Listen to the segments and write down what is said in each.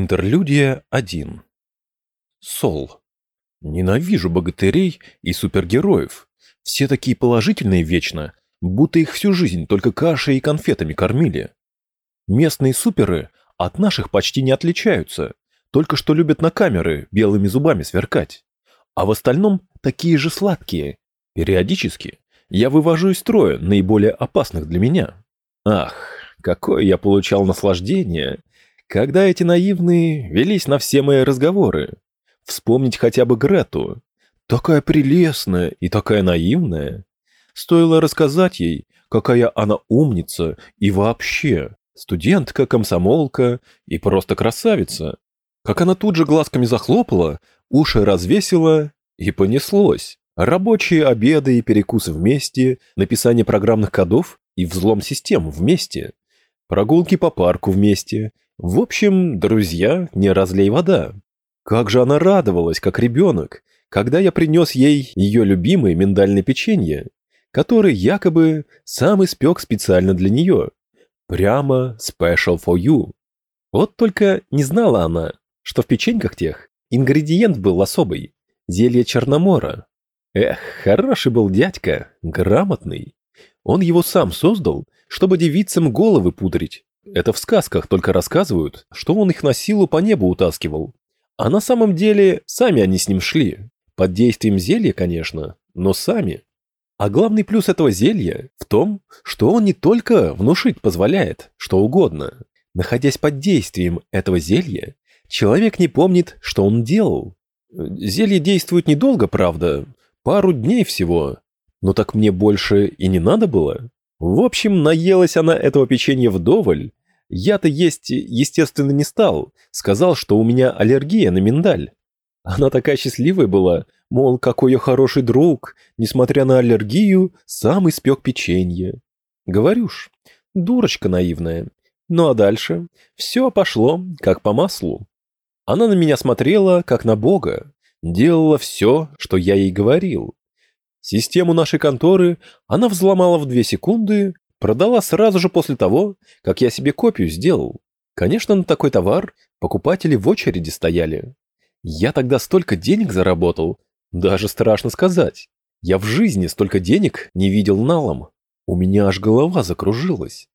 Интерлюдия 1. Сол. Ненавижу богатырей и супергероев. Все такие положительные вечно, будто их всю жизнь только кашей и конфетами кормили. Местные суперы от наших почти не отличаются, только что любят на камеры белыми зубами сверкать. А в остальном такие же сладкие. Периодически я вывожу из строя наиболее опасных для меня. Ах, какое я получал наслаждение, когда эти наивные велись на все мои разговоры. Вспомнить хотя бы Грету. Такая прелестная и такая наивная. Стоило рассказать ей, какая она умница и вообще студентка, комсомолка и просто красавица. Как она тут же глазками захлопала, уши развесила и понеслось. Рабочие обеды и перекусы вместе, написание программных кодов и взлом систем вместе, прогулки по парку вместе, в общем, друзья, не разлей вода. Как же она радовалась, как ребенок, когда я принес ей ее любимое миндальное печенье, которое якобы сам испек специально для нее. Прямо special for you. Вот только не знала она, что в печеньках тех ингредиент был особый – зелье Черномора. Эх, хороший был дядька, грамотный. Он его сам создал, чтобы девицам головы пудрить, это в сказках только рассказывают, что он их на силу по небу утаскивал. А на самом деле сами они с ним шли. Под действием зелья, конечно, но сами. А главный плюс этого зелья в том, что он не только внушить позволяет, что угодно. Находясь под действием этого зелья, человек не помнит, что он делал. Зелье действует недолго, правда, пару дней всего. Но так мне больше и не надо было. В общем, наелась она этого печенья вдоволь, я-то есть, естественно, не стал. Сказал, что у меня аллергия на миндаль. Она такая счастливая была, мол, какой я хороший друг, несмотря на аллергию, сам испек печенье. Говорю ж, дурочка наивная. Ну а дальше все пошло как по маслу. Она на меня смотрела, как на бога, делала все, что я ей говорил. Систему нашей конторы она взломала в две секунды Продала сразу же после того, как я себе копию сделал. Конечно, на такой товар покупатели в очереди стояли. Я тогда столько денег заработал, даже страшно сказать. Я в жизни столько денег не видел налом. У меня аж голова закружилась.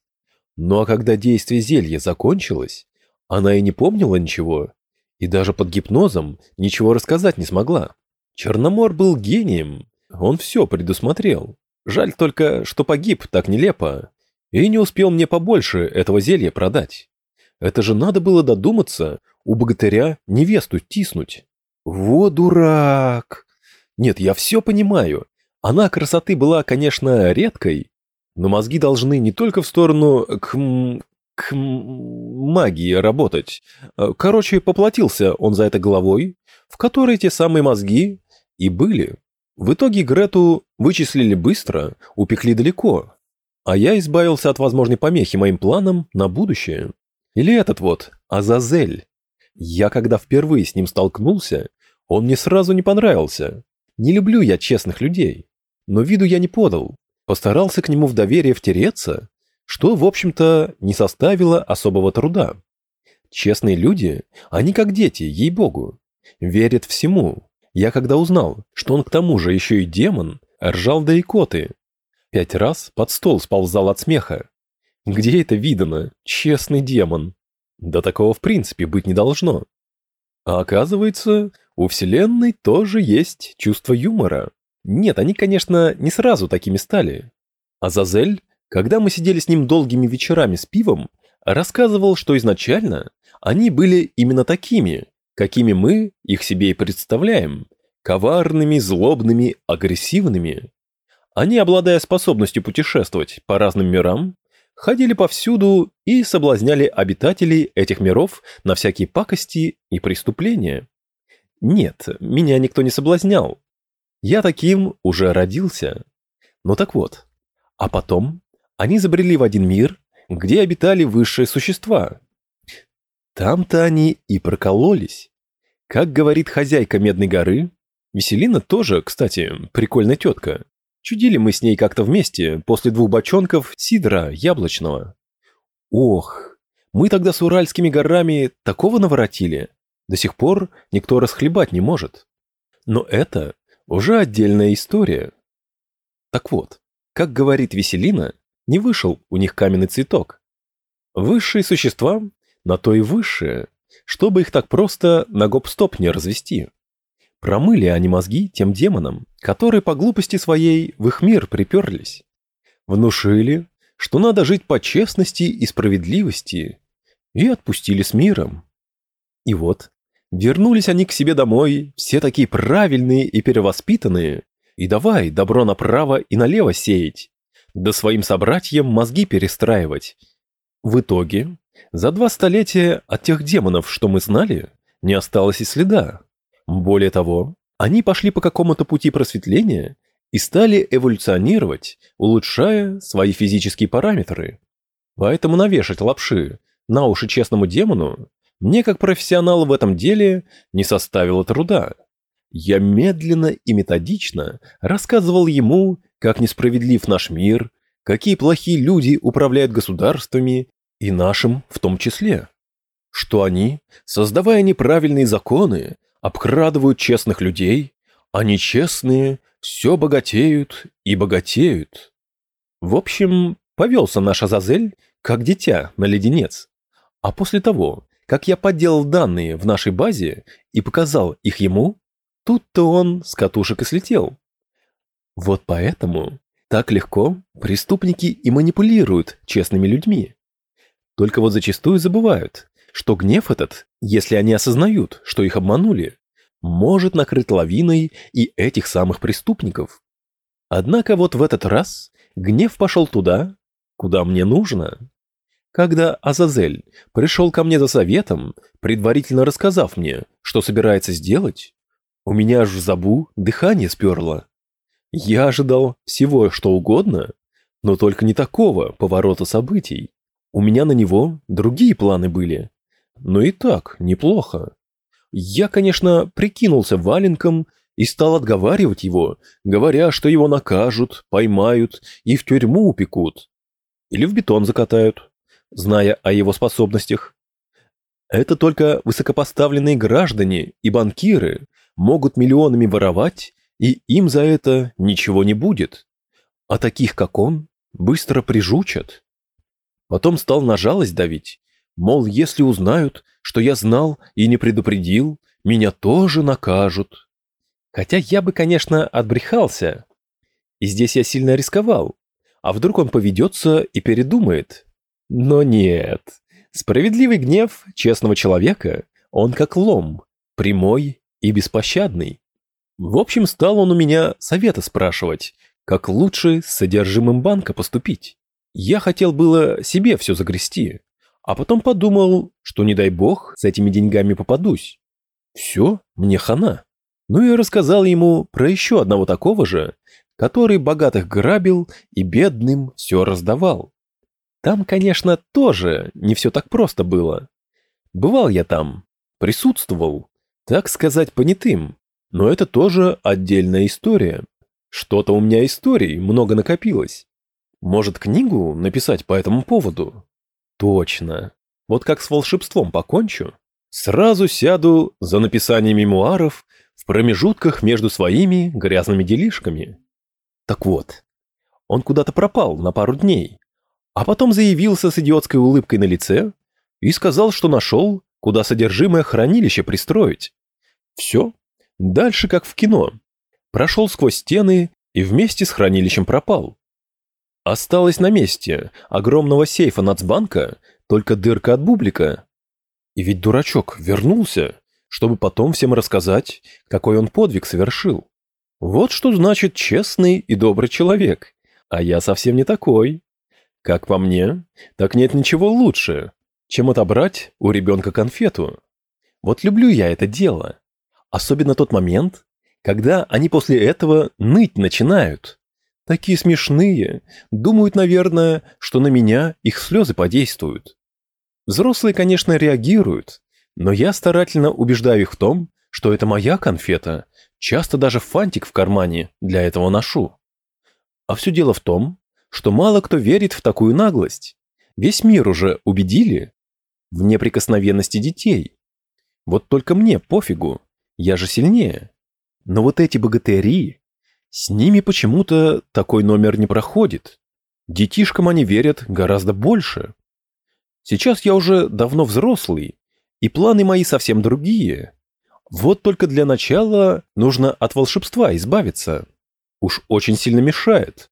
Ну а когда действие зелья закончилось, она и не помнила ничего, и даже под гипнозом ничего рассказать не смогла. Черномор был гением, он все предусмотрел. Жаль только, что погиб так нелепо и не успел мне побольше этого зелья продать. Это же надо было додуматься у богатыря невесту тиснуть. Во дурак! Нет, я все понимаю. Она красоты была, конечно, редкой, но мозги должны не только в сторону к... к магии работать. Короче, поплатился он за это головой, в которой те самые мозги и были. В итоге Грету вычислили быстро, упекли далеко, а я избавился от возможной помехи моим планам на будущее. Или этот вот, Азазель. Я когда впервые с ним столкнулся, он мне сразу не понравился. Не люблю я честных людей. Но виду я не подал. Постарался к нему в доверие втереться, что, в общем-то, не составило особого труда. Честные люди, они как дети, ей-богу. Верят всему, я когда узнал, что он к тому же еще и демон, ржал до икоты. Пять раз под стол сползал от смеха. Где это видано? Честный демон. Да такого в принципе быть не должно. А оказывается, у Вселенной тоже есть чувство юмора. Нет, они, конечно, не сразу такими стали. Азазель, когда мы сидели с ним долгими вечерами с пивом, рассказывал, что изначально они были именно такими, какими мы их себе и представляем, коварными, злобными, агрессивными. Они, обладая способностью путешествовать по разным мирам, ходили повсюду и соблазняли обитателей этих миров на всякие пакости и преступления. Нет, меня никто не соблазнял. Я таким уже родился. Ну так вот. А потом они забрели в один мир, где обитали высшие существа, там-то они и прокололись. Как говорит хозяйка Медной горы, Веселина тоже, кстати, прикольная тетка. Чудили мы с ней как-то вместе после двух бочонков сидра яблочного. Ох, Мы тогда с Уральскими горами такого наворотили. До сих пор никто расхлебать не может. Но это уже отдельная история. Так вот, как говорит Веселина, не вышел у них каменный цветок. Высшие существа на то и высшие, чтобы их так просто на гоп-стоп не развести. Промыли они мозги тем демонам, которые по глупости своей в их мир приперлись. Внушили, что надо жить по честности и справедливости, и отпустили с миром. И вот, вернулись они к себе домой, все такие правильные и перевоспитанные, и давай добро направо и налево сеять, да своим собратьям мозги перестраивать. В итоге, за два столетия от тех демонов, что мы знали, не осталось и следа. Более того, они пошли по какому-то пути просветления и стали эволюционировать, улучшая свои физические параметры. Поэтому навешать лапши на уши честному демону мне, как профессионалу в этом деле, не составило труда. Я медленно и методично рассказывал ему, как несправедлив наш мир, какие плохие люди управляют государствами и нашим в том числе. Что они, создавая неправильные законы, обкрадывают честных людей, а нечестные все богатеют и богатеют. В общем, повелся наш Азазель, как дитя на леденец. А после того, как я подделал данные в нашей базе и показал их ему, тут-то он с катушек и слетел. Вот поэтому так легко преступники и манипулируют честными людьми. Только вот зачастую забывают, что гнев этот, если они осознают, что их обманули, может накрыть лавиной и этих самых преступников. Однако вот в этот раз гнев пошел туда, куда мне нужно. Когда Азазель пришел ко мне за советом, предварительно рассказав мне, что собирается сделать, у меня аж в забу дыхание сперло. Я ожидал всего, что угодно, но только не такого поворота событий. У меня на него другие планы были. Но и так неплохо. Я, конечно, прикинулся валенком и стал отговаривать его, говоря, что его накажут, поймают и в тюрьму упекут. Или в бетон закатают зная о его способностях. Это только высокопоставленные граждане и банкиры могут миллионами воровать, и им за это ничего не будет. А таких, как он, быстро прижучат. Потом стал на жалость давить, мол, если узнают, что я знал и не предупредил, меня тоже накажут. Хотя я бы, конечно, отбрехался. И здесь я сильно рисковал. А вдруг он поведется и передумает? Но нет. Справедливый гнев честного человека, он как лом, прямой и беспощадный. В общем, стал он у меня совета спрашивать, как лучше с содержимым банка поступить. Я хотел было себе все загрести, а потом подумал, что не дай бог с этими деньгами попадусь. Все, мне хана. Ну и рассказал ему про еще одного такого же, который богатых грабил и бедным все раздавал. Там, конечно, тоже не все так просто было. Бывал я там, присутствовал, так сказать, понятым, но это тоже отдельная история. Что-то у меня историй много накопилось. Может, книгу написать по этому поводу? Точно. Вот как с волшебством покончу, сразу сяду за написание мемуаров в промежутках между своими грязными делишками. Так вот, он куда-то пропал на пару дней, а потом заявился с идиотской улыбкой на лице и сказал, что нашел, куда содержимое хранилище пристроить. Все, дальше как в кино. Прошел сквозь стены и вместе с хранилищем пропал. Осталось на месте огромного сейфа Нацбанка только дырка от бублика. И ведь дурачок вернулся, чтобы потом всем рассказать, какой он подвиг совершил. Вот что значит честный и добрый человек. А я совсем не такой. Как по мне, так нет ничего лучше, чем отобрать у ребенка конфету. Вот люблю я это дело. Особенно тот момент, когда они после этого ныть начинают. Такие смешные, думают, наверное, что на меня их слезы подействуют. Взрослые, конечно, реагируют, но я старательно убеждаю их в том, что это моя конфета, часто даже фантик в кармане для этого ношу. А все дело в том, что мало кто верит в такую наглость. Весь мир уже убедили, в неприкосновенности детей. Вот только мне пофигу, я же сильнее. Но вот эти богатыри, с ними почему-то такой номер не проходит. Детишкам они верят гораздо больше. Сейчас я уже давно взрослый, и планы мои совсем другие. Вот только для начала нужно от волшебства избавиться. Уж очень сильно мешает.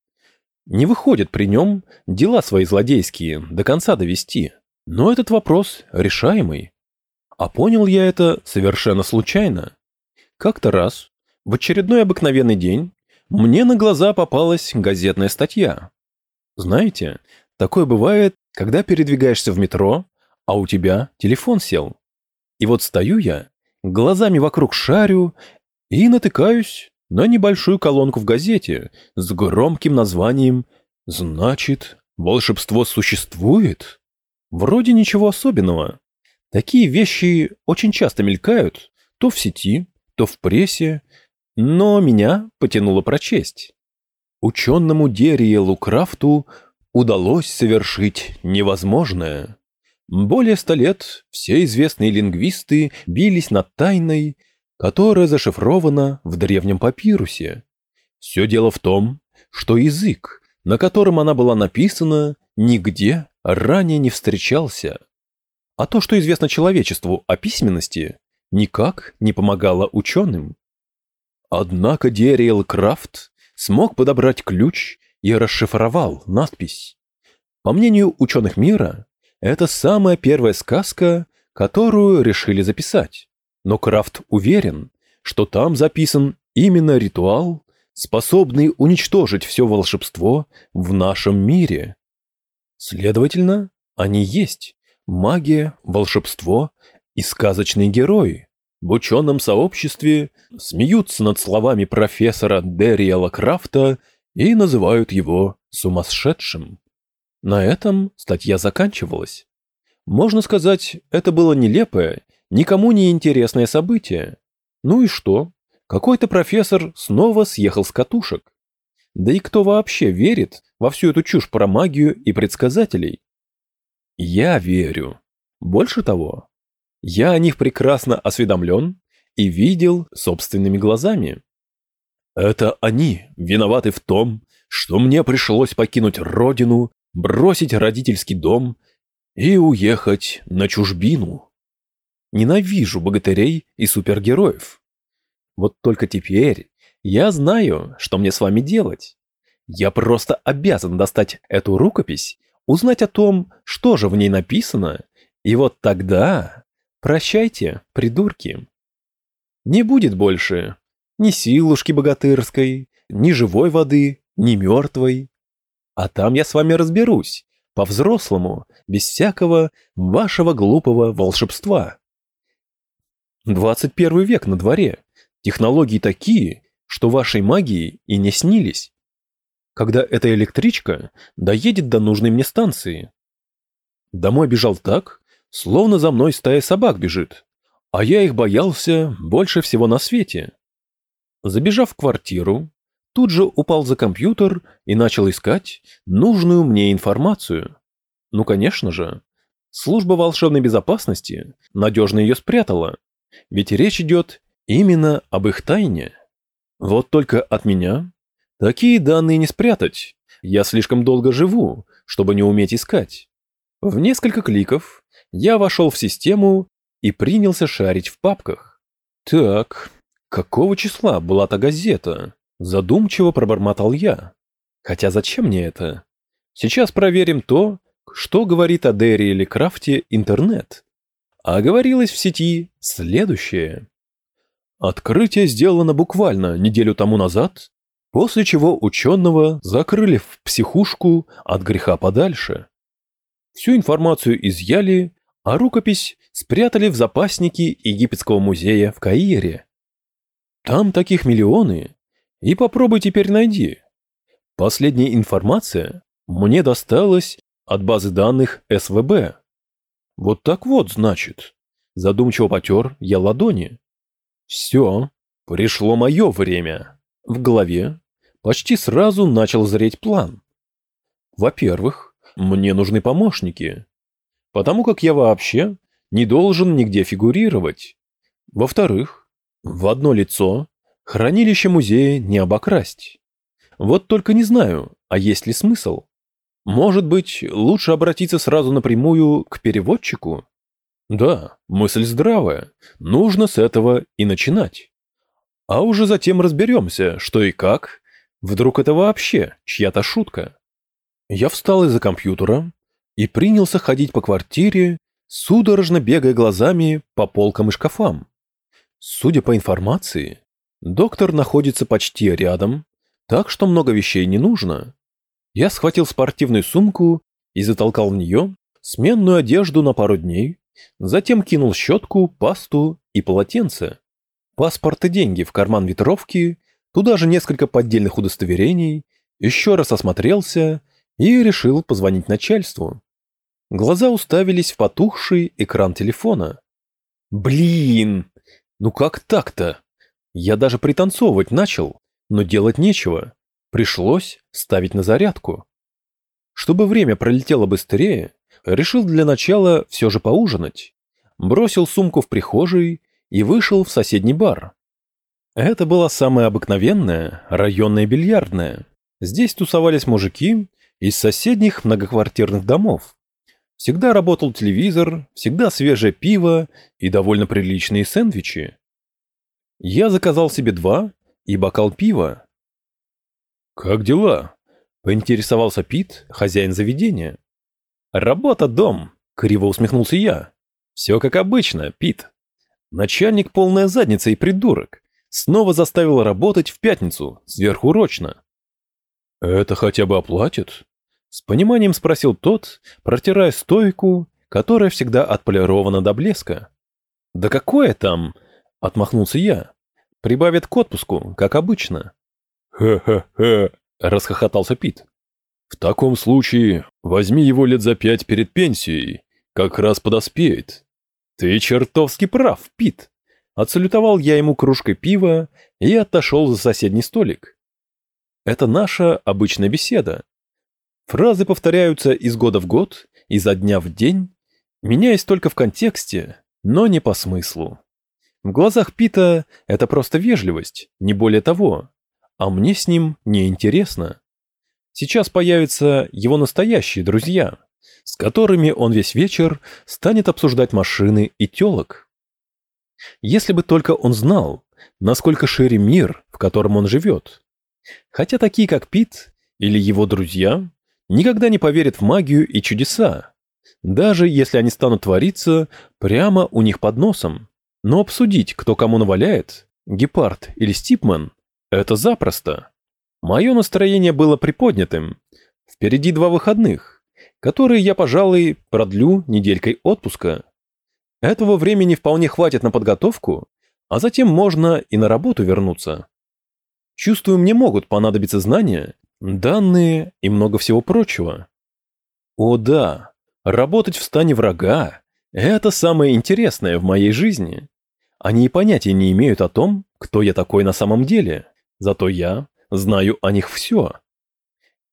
Не выходит при нем дела свои злодейские до конца довести. Но этот вопрос решаемый. А понял я это совершенно случайно. Как-то раз, в очередной обыкновенный день, мне на глаза попалась газетная статья. Знаете, такое бывает, когда передвигаешься в метро, а у тебя телефон сел. И вот стою я, глазами вокруг шарю и натыкаюсь на небольшую колонку в газете с громким названием «Значит, волшебство существует?» Вроде ничего особенного. Такие вещи очень часто мелькают, то в сети, то в прессе, но меня потянуло прочесть. Ученому Дериелу Крафту удалось совершить невозможное. Более ста лет все известные лингвисты бились над тайной, которая зашифрована в древнем папирусе. Все дело в том, что язык, на котором она была написана, нигде ранее не встречался. А то, что известно человечеству о письменности, никак не помогало ученым. Однако Дериэл Крафт смог подобрать ключ и расшифровал надпись. По мнению ученых мира, это самая первая сказка, которую решили записать. Но Крафт уверен, что там записан именно ритуал, способный уничтожить все волшебство в нашем мире. Следовательно, они есть магия, волшебство и сказочные герои. В ученом сообществе смеются над словами профессора Дерриэла Крафта и называют его сумасшедшим. На этом статья заканчивалась. Можно сказать, это было нелепое, никому не интересное событие. Ну и что? Какой-то профессор снова съехал с катушек. Да и кто вообще верит во всю эту чушь про магию и предсказателей? Я верю. Больше того, я о них прекрасно осведомлен и видел собственными глазами. Это они виноваты в том, что мне пришлось покинуть родину, бросить родительский дом и уехать на чужбину. Ненавижу богатырей и супергероев. Вот только теперь я знаю, что мне с вами делать. Я просто обязан достать эту рукопись, узнать о том, что же в ней написано, и вот тогда прощайте, придурки. Не будет больше ни силушки богатырской, ни живой воды, ни мертвой. А там я с вами разберусь, по-взрослому, без всякого вашего глупого волшебства. 21 век на дворе. Технологии такие, что вашей магии и не снились. Когда эта электричка доедет до нужной мне станции. Домой бежал так, словно за мной стая собак бежит, а я их боялся больше всего на свете. Забежав в квартиру, тут же упал за компьютер и начал искать нужную мне информацию. Ну, конечно же, служба волшебной безопасности надежно ее спрятала, ведь речь идет именно об их тайне. Вот только от меня такие данные не спрятать, я слишком долго живу, чтобы не уметь искать. В несколько кликов я вошел в систему и принялся шарить в папках. Так, Какого числа была та газета? Задумчиво пробормотал я. Хотя зачем мне это? Сейчас проверим то, что говорит о Дерри или Крафте интернет. А говорилось в сети следующее. Открытие сделано буквально неделю тому назад, после чего ученого закрыли в психушку от греха подальше. Всю информацию изъяли, а рукопись спрятали в запасники Египетского музея в Каире. Там таких миллионы. И попробуй теперь найди. Последняя информация мне досталась от базы данных СВБ. Вот так вот, значит. Задумчиво потер я ладони. Все, пришло мое время. В голове почти сразу начал зреть план. Во-первых, мне нужны помощники. Потому как я вообще не должен нигде фигурировать. Во-вторых, в одно лицо хранилище музея не обокрасть. Вот только не знаю, а есть ли смысл? Может быть, лучше обратиться сразу напрямую к переводчику? Да, мысль здравая. Нужно с этого и начинать. А уже затем разберемся, что и как. Вдруг это вообще чья-то шутка. Я встал из-за компьютера и принялся ходить по квартире, судорожно бегая глазами по полкам и шкафам. Судя по информации, доктор находится почти рядом, так что много вещей не нужно. Я схватил спортивную сумку и затолкал в нее сменную одежду на пару дней, затем кинул щетку, пасту и полотенце. Паспорт и деньги в карман ветровки, туда же несколько поддельных удостоверений, еще раз осмотрелся и решил позвонить начальству. Глаза уставились в потухший экран телефона. Блин, ну как так-то? Я даже пританцовывать начал, но делать нечего. Пришлось ставить на зарядку. Чтобы время пролетело быстрее, решил для начала все же поужинать. Бросил сумку в прихожей и вышел в соседний бар. Это была самая обыкновенная районная бильярдная. Здесь тусовались мужики из соседних многоквартирных домов. Всегда работал телевизор, всегда свежее пиво и довольно приличные сэндвичи. Я заказал себе два и бокал пива, «Как дела?» — поинтересовался Пит, хозяин заведения. «Работа, дом!» — криво усмехнулся я. «Все как обычно, Пит. Начальник полная задница и придурок. Снова заставил работать в пятницу, сверхурочно». «Это хотя бы оплатит?» С пониманием спросил тот, протирая стойку, которая всегда отполирована до блеска. «Да какое там?» — отмахнулся я. «Прибавит к отпуску, как обычно». «Ха-ха-ха!» — расхохотался Пит. «В таком случае возьми его лет за пять перед пенсией, как раз подоспеет». «Ты чертовски прав, Пит!» Отсалютовал я ему кружкой пива и отошел за соседний столик. Это наша обычная беседа. Фразы повторяются из года в год, изо дня в день, меняясь только в контексте, но не по смыслу. В глазах Пита это просто вежливость, не более того а мне с ним неинтересно. Сейчас появятся его настоящие друзья, с которыми он весь вечер станет обсуждать машины и телок. Если бы только он знал, насколько шире мир, в котором он живет. Хотя такие, как Пит или его друзья, никогда не поверят в магию и чудеса, даже если они станут твориться прямо у них под носом. Но обсудить, кто кому наваляет, Гепард или Стипман, это запросто. Мое настроение было приподнятым. Впереди два выходных, которые я, пожалуй, продлю неделькой отпуска. Этого времени вполне хватит на подготовку, а затем можно и на работу вернуться. Чувствую, мне могут понадобиться знания, данные и много всего прочего. О да, работать в стане врага – это самое интересное в моей жизни. Они и понятия не имеют о том, кто я такой на самом деле. Зато я знаю о них все.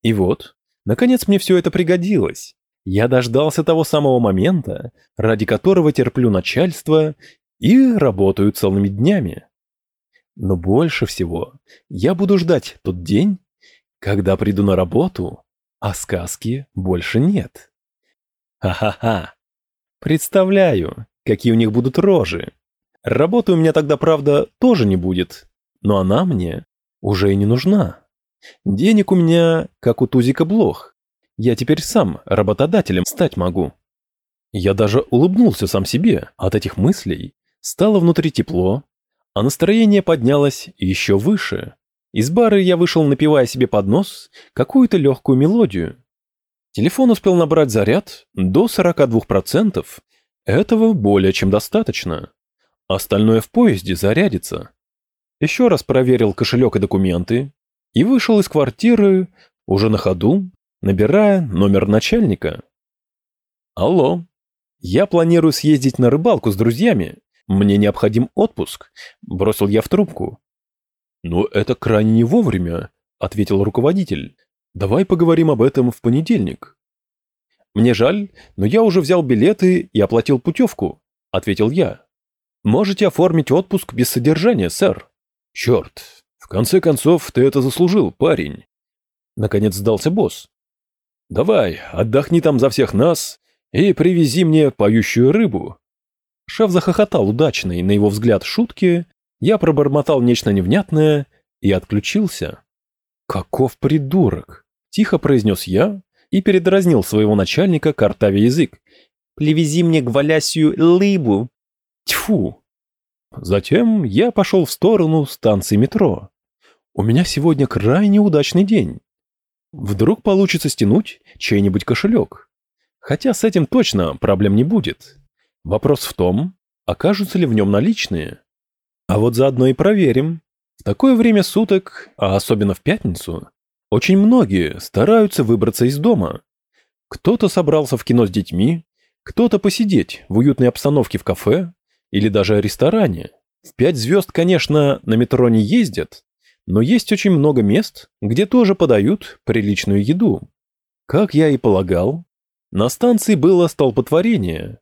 И вот, наконец мне все это пригодилось. Я дождался того самого момента, ради которого терплю начальство и работаю целыми днями. Но больше всего я буду ждать тот день, когда приду на работу, а сказки больше нет. Ха-ха-ха. Представляю, какие у них будут рожи. Работы у меня тогда, правда, тоже не будет, но она мне уже и не нужна. Денег у меня, как у Тузика Блох. Я теперь сам работодателем стать могу. Я даже улыбнулся сам себе от этих мыслей. Стало внутри тепло, а настроение поднялось еще выше. Из бара я вышел, напивая себе под нос какую-то легкую мелодию. Телефон успел набрать заряд до 42%. Этого более чем достаточно. Остальное в поезде зарядится еще раз проверил кошелек и документы и вышел из квартиры уже на ходу, набирая номер начальника. «Алло, я планирую съездить на рыбалку с друзьями. Мне необходим отпуск», – бросил я в трубку. «Но это крайне не вовремя», – ответил руководитель. «Давай поговорим об этом в понедельник». мне жаль, но я уже взял билеты и оплатил путевку», — ответил я. «Можете оформить отпуск без содержания, сэр». «Черт, в конце концов, ты это заслужил, парень». Наконец сдался босс. «Давай, отдохни там за всех нас и привези мне поющую рыбу». Шеф захохотал удачной, на его взгляд, шутки, я пробормотал нечто невнятное и отключился. «Каков придурок!» – тихо произнес я и передразнил своего начальника, картавя язык. «Привези мне гвалясью лыбу!» Тьфу! Затем я пошел в сторону станции метро. У меня сегодня крайне удачный день. Вдруг получится стянуть чей-нибудь кошелек. Хотя с этим точно проблем не будет. Вопрос в том, окажутся ли в нем наличные. А вот заодно и проверим. В такое время суток, а особенно в пятницу, очень многие стараются выбраться из дома. Кто-то собрался в кино с детьми, кто-то посидеть в уютной обстановке в кафе или даже ресторане. В пять звезд, конечно, на метро не ездят, но есть очень много мест, где тоже подают приличную еду. Как я и полагал, на станции было столпотворение.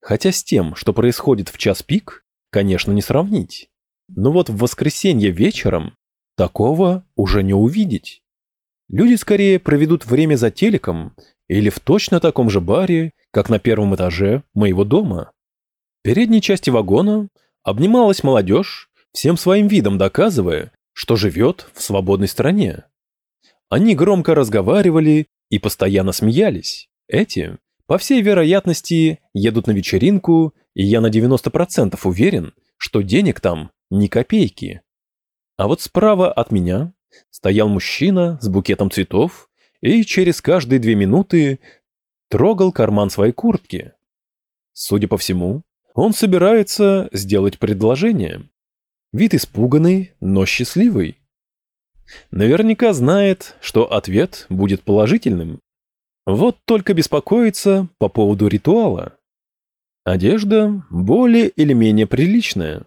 Хотя с тем, что происходит в час пик, конечно, не сравнить. Но вот в воскресенье вечером такого уже не увидеть. Люди скорее проведут время за телеком или в точно таком же баре, как на первом этаже моего дома. В передней части вагона обнималась молодежь, всем своим видом доказывая, что живет в свободной стране. Они громко разговаривали и постоянно смеялись. Эти, по всей вероятности, едут на вечеринку, и я на 90% уверен, что денег там ни копейки. А вот справа от меня стоял мужчина с букетом цветов и через каждые две минуты трогал карман своей куртки. Судя по всему, он собирается сделать предложение. Вид испуганный, но счастливый. Наверняка знает, что ответ будет положительным. Вот только беспокоится по поводу ритуала. Одежда более или менее приличная.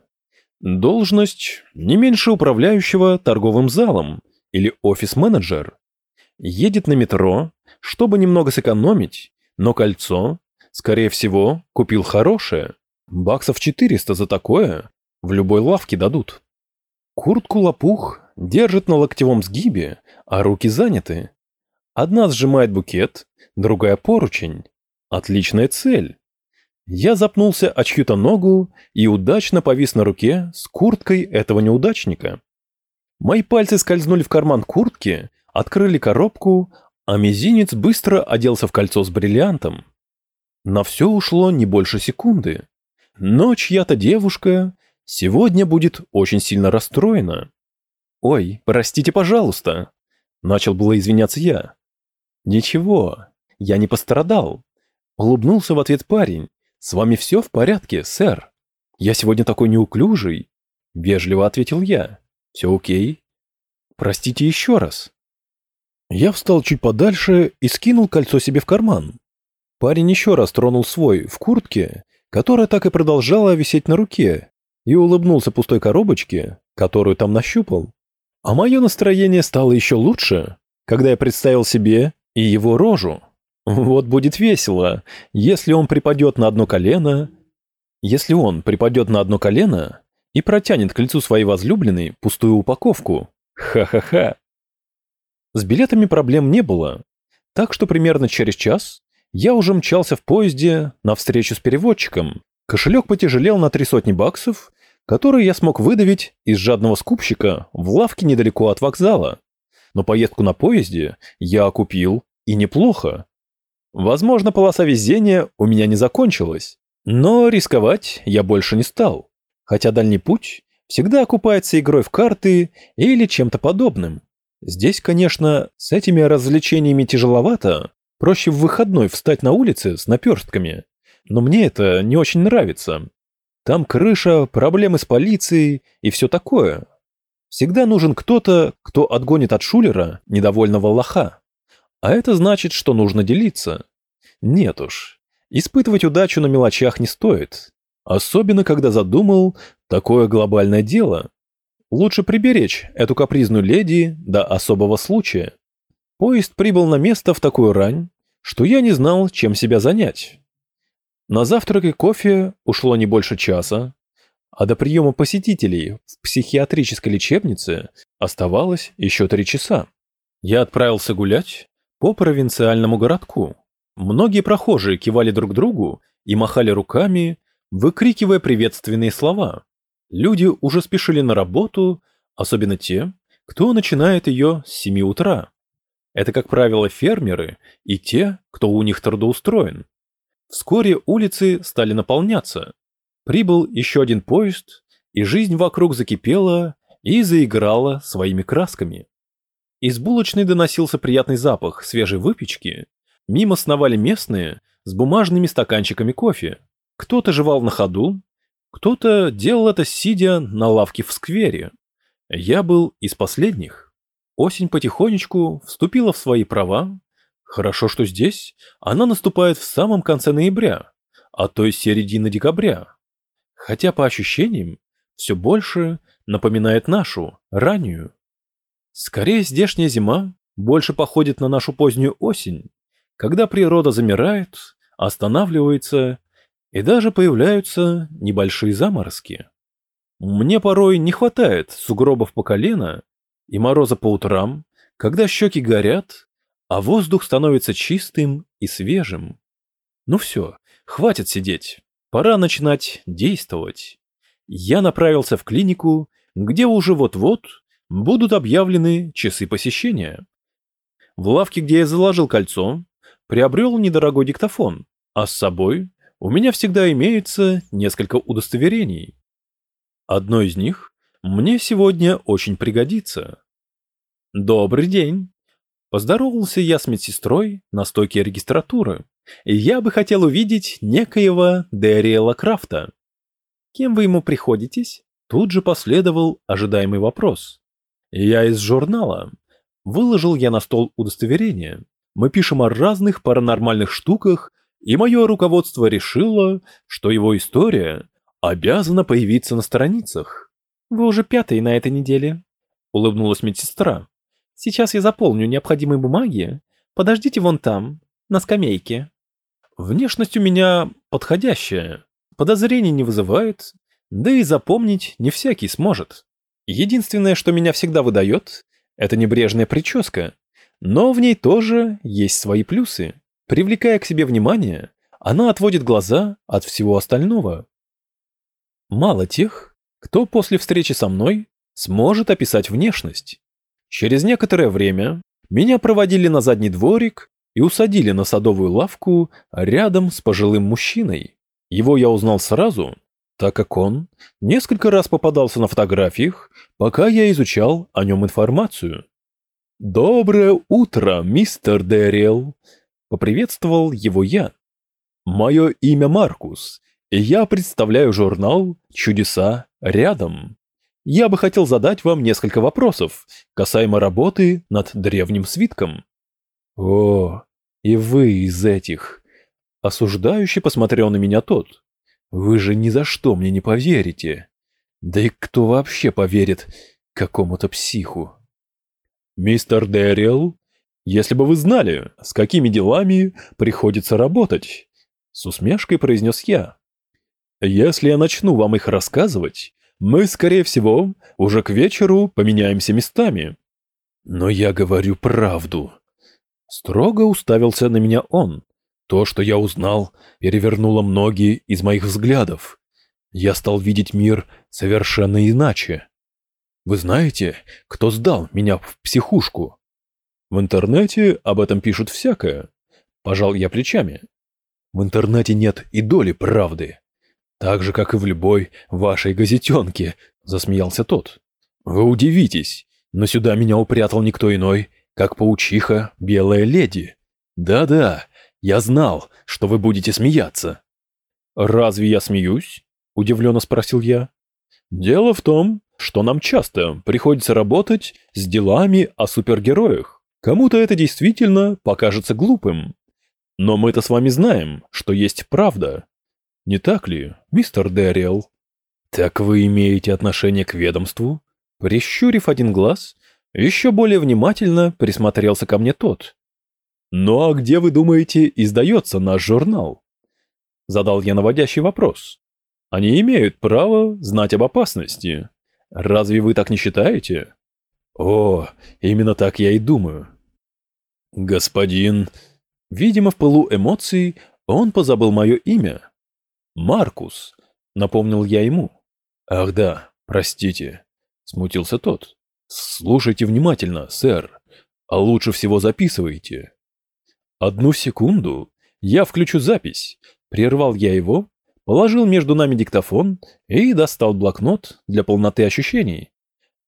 Должность не меньше управляющего торговым залом или офис-менеджер. Едет на метро, чтобы немного сэкономить, но кольцо, скорее всего, купил хорошее. Баксов 400 за такое в любой лавке дадут. Куртку лопух держит на локтевом сгибе, а руки заняты. Одна сжимает букет, другая поручень. Отличная цель. Я запнулся о чью-то ногу и удачно повис на руке с курткой этого неудачника. Мои пальцы скользнули в карман куртки, открыли коробку, а мизинец быстро оделся в кольцо с бриллиантом. На все ушло не больше секунды. Но чья-то девушка сегодня будет очень сильно расстроена. «Ой, простите, пожалуйста», — начал было извиняться я. «Ничего, я не пострадал», — улыбнулся в ответ парень. «С вами все в порядке, сэр? Я сегодня такой неуклюжий», — вежливо ответил я. «Все окей?» «Простите еще раз». Я встал чуть подальше и скинул кольцо себе в карман. Парень еще раз тронул свой в куртке которая так и продолжала висеть на руке, и улыбнулся пустой коробочке, которую там нащупал. А мое настроение стало еще лучше, когда я представил себе и его рожу. Вот будет весело, если он припадет на одно колено, если он припадет на одно колено и протянет к лицу своей возлюбленной пустую упаковку. Ха-ха-ха. С билетами проблем не было, так что примерно через час я уже мчался в поезде на встречу с переводчиком. Кошелек потяжелел на три сотни баксов, которые я смог выдавить из жадного скупщика в лавке недалеко от вокзала. Но поездку на поезде я окупил и неплохо. Возможно, полоса везения у меня не закончилась, но рисковать я больше не стал. Хотя дальний путь всегда окупается игрой в карты или чем-то подобным. Здесь, конечно, с этими развлечениями тяжеловато, Проще в выходной встать на улице с наперстками. Но мне это не очень нравится. Там крыша, проблемы с полицией и все такое. Всегда нужен кто-то, кто отгонит от шулера недовольного лоха. А это значит, что нужно делиться. Нет уж, испытывать удачу на мелочах не стоит. Особенно, когда задумал такое глобальное дело. Лучше приберечь эту капризную леди до особого случая. Поезд прибыл на место в такую рань, что я не знал, чем себя занять. На завтрак и кофе ушло не больше часа, а до приема посетителей в психиатрической лечебнице оставалось еще три часа. Я отправился гулять по провинциальному городку. Многие прохожие кивали друг другу и махали руками, выкрикивая приветственные слова. Люди уже спешили на работу, особенно те, кто начинает ее с 7 утра. Это, как правило, фермеры и те, кто у них трудоустроен. Вскоре улицы стали наполняться. Прибыл еще один поезд, и жизнь вокруг закипела и заиграла своими красками. Из булочной доносился приятный запах свежей выпечки. Мимо сновали местные с бумажными стаканчиками кофе. Кто-то жевал на ходу, кто-то делал это сидя на лавке в сквере. Я был из последних. Осень потихонечку вступила в свои права, Хорошо, что здесь она наступает в самом конце ноября, а то и середины декабря. Хотя по ощущениям все больше напоминает нашу, раннюю. Скорее, здешняя зима больше походит на нашу позднюю осень, когда природа замирает, останавливается и даже появляются небольшие заморозки. Мне порой не хватает сугробов по колено и мороза по утрам, когда щеки горят, а воздух становится чистым и свежим. Ну все, хватит сидеть, пора начинать действовать. Я направился в клинику, где уже вот-вот будут объявлены часы посещения. В лавке, где я заложил кольцо, приобрел недорогой диктофон, а с собой у меня всегда имеется несколько удостоверений. Одно из них мне сегодня очень пригодится. Добрый день. Поздоровался я с медсестрой на стойке регистратуры. Я бы хотел увидеть некоего Дэриэла Крафта. Кем вы ему приходитесь? Тут же последовал ожидаемый вопрос. Я из журнала. Выложил я на стол удостоверение. Мы пишем о разных паранормальных штуках, и мое руководство решило, что его история обязана появиться на страницах. Вы уже пятый на этой неделе, улыбнулась медсестра. Сейчас я заполню необходимые бумаги. Подождите вон там, на скамейке. Внешность у меня подходящая. Подозрений не вызывает. Да и запомнить не всякий сможет. Единственное, что меня всегда выдает, это небрежная прическа. Но в ней тоже есть свои плюсы. Привлекая к себе внимание, она отводит глаза от всего остального. Мало тех, кто после встречи со мной сможет описать внешность. Через некоторое время меня проводили на задний дворик и усадили на садовую лавку рядом с пожилым мужчиной. Его я узнал сразу, так как он несколько раз попадался на фотографиях, пока я изучал о нем информацию. «Доброе утро, мистер Дэрил!» — поприветствовал его я. «Мое имя Маркус, и я представляю журнал «Чудеса рядом». Я бы хотел задать вам несколько вопросов касаемо работы над древним свитком. О, и вы из этих. Осуждающе посмотрел на меня тот. Вы же ни за что мне не поверите. Да и кто вообще поверит какому-то психу? Мистер Дэрил, если бы вы знали, с какими делами приходится работать, с усмешкой произнес я. Если я начну вам их рассказывать, мы, скорее всего, уже к вечеру поменяемся местами. Но я говорю правду. Строго уставился на меня он. То, что я узнал, перевернуло многие из моих взглядов. Я стал видеть мир совершенно иначе. Вы знаете, кто сдал меня в психушку? В интернете об этом пишут всякое. Пожал я плечами. В интернете нет и доли правды. Так же, как и в любой вашей газетенке, засмеялся тот. Вы удивитесь, но сюда меня упрятал никто иной, как паучиха Белая Леди. Да-да, я знал, что вы будете смеяться. Разве я смеюсь? Удивленно спросил я. Дело в том, что нам часто приходится работать с делами о супергероях. Кому-то это действительно покажется глупым. Но мы-то с вами знаем, что есть правда, не так ли, мистер Дэриэл? Так вы имеете отношение к ведомству? Прищурив один глаз, еще более внимательно присмотрелся ко мне тот. «Ну а где, вы думаете, издается наш журнал?» Задал я наводящий вопрос. «Они имеют право знать об опасности. Разве вы так не считаете?» «О, именно так я и думаю». «Господин...» Видимо, в пылу эмоций он позабыл мое имя. «Маркус», — напомнил я ему. «Ах да, простите», — смутился тот. «Слушайте внимательно, сэр, а лучше всего записывайте». «Одну секунду, я включу запись», — прервал я его, положил между нами диктофон и достал блокнот для полноты ощущений.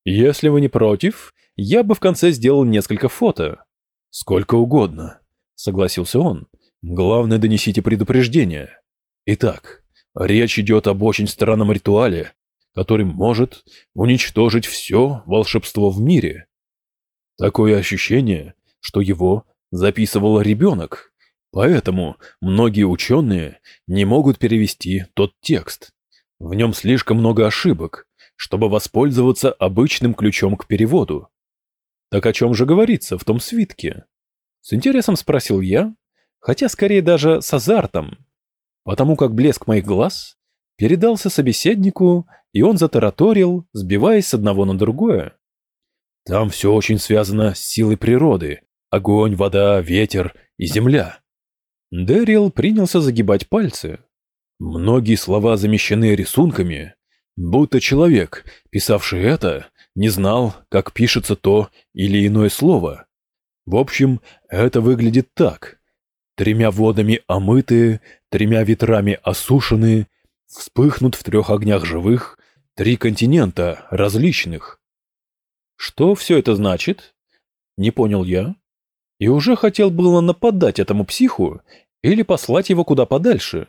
«Если вы не против, я бы в конце сделал несколько фото». «Сколько угодно», — согласился он. «Главное, донесите предупреждение. Итак, речь идет об очень странном ритуале, который может уничтожить все волшебство в мире. Такое ощущение, что его записывал ребенок, поэтому многие ученые не могут перевести тот текст. В нем слишком много ошибок, чтобы воспользоваться обычным ключом к переводу. Так о чем же говорится в том свитке? С интересом спросил я, хотя скорее даже с азартом, потому как блеск моих глаз передался собеседнику, и он затараторил, сбиваясь с одного на другое. Там все очень связано с силой природы. Огонь, вода, ветер и земля. Дэрил принялся загибать пальцы. Многие слова замещены рисунками, будто человек, писавший это, не знал, как пишется то или иное слово. В общем, это выглядит так. Тремя водами омытые, тремя ветрами осушенные, вспыхнут в трех огнях живых три континента различных. Что все это значит? Не понял я. И уже хотел было нападать этому психу или послать его куда подальше.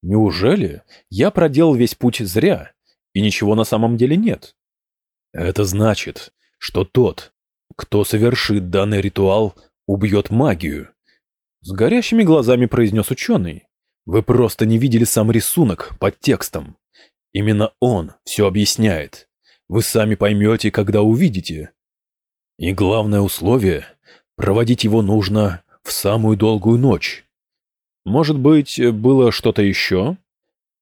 Неужели я проделал весь путь зря, и ничего на самом деле нет? Это значит, что тот, кто совершит данный ритуал, убьет магию. С горящими глазами произнес ученый. Вы просто не видели сам рисунок под текстом. Именно он все объясняет. Вы сами поймете, когда увидите. И главное условие – проводить его нужно в самую долгую ночь. Может быть, было что-то еще?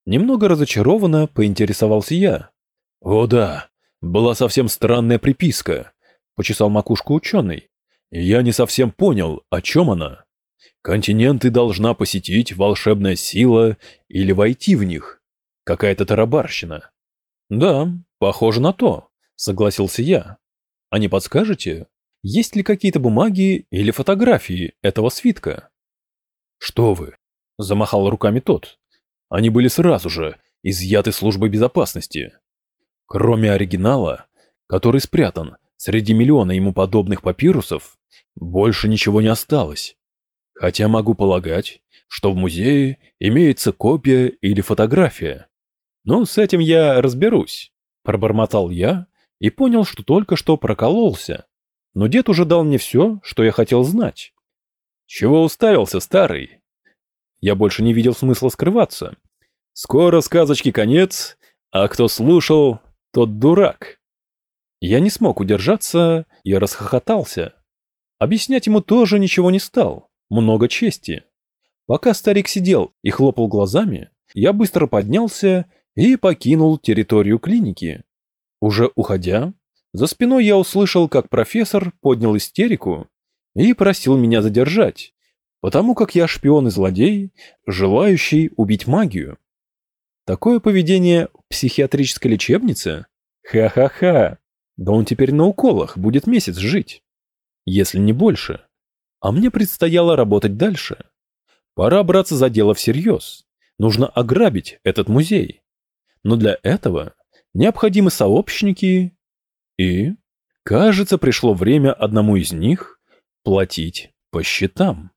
Немного разочарованно поинтересовался я. О да, была совсем странная приписка, почесал макушку ученый. Я не совсем понял, о чем она. Континенты должна посетить волшебная сила или войти в них. Какая-то тарабарщина. Да, похоже на то, согласился я. А не подскажете, есть ли какие-то бумаги или фотографии этого свитка? Что вы? Замахал руками тот. Они были сразу же изъяты службой безопасности. Кроме оригинала, который спрятан среди миллиона ему подобных папирусов, больше ничего не осталось. Хотя могу полагать, что в музее имеется копия или фотография. Но с этим я разберусь, пробормотал я и понял, что только что прокололся. Но дед уже дал мне все, что я хотел знать. Чего уставился, старый? Я больше не видел смысла скрываться. Скоро сказочки конец, а кто слушал, тот дурак. Я не смог удержаться и расхохотался. Объяснять ему тоже ничего не стал много чести. Пока старик сидел и хлопал глазами, я быстро поднялся и покинул территорию клиники. Уже уходя, за спиной я услышал, как профессор поднял истерику и просил меня задержать, потому как я шпион и злодей, желающий убить магию. Такое поведение в психиатрической лечебнице? Ха-ха-ха. Да он теперь на уколах будет месяц жить. Если не больше. А мне предстояло работать дальше. Пора браться за дело всерьез. Нужно ограбить этот музей. Но для этого необходимы сообщники и, кажется, пришло время одному из них платить по счетам.